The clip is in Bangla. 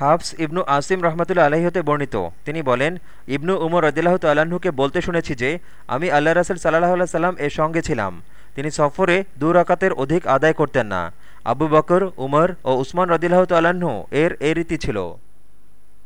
হাফস ইবনু আসিম রহমতুল্লা আলহী হতে বর্ণিত। তিনি বলেন, ইবনু উমর রদিল্লাহ তাল্লাহ্নকে বলতে শুনেছি যে, আমি আল্লাহ রাসুল সাল্লাহ আল্লাহ সাল্লাম এর সঙ্গে ছিলাম। তিনি সফরে দু রাকাতের অধিক আদায় করতেন না। আবু বকর, উমর ও উসমান রদিল্লাহ তাল্লাহ্ন এর এ রীতি ছিল।